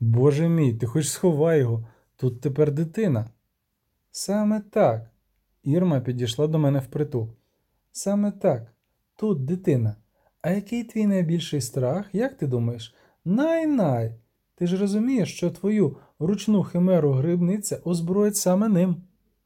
Боже мій, ти хоч сховай його, тут тепер дитина. Саме так. Ірма підійшла до мене впритул. Саме так, тут дитина. А який твій найбільший страх, як ти думаєш? Най-най. Ти ж розумієш, що твою ручну химеру грибниця озброїть саме ним.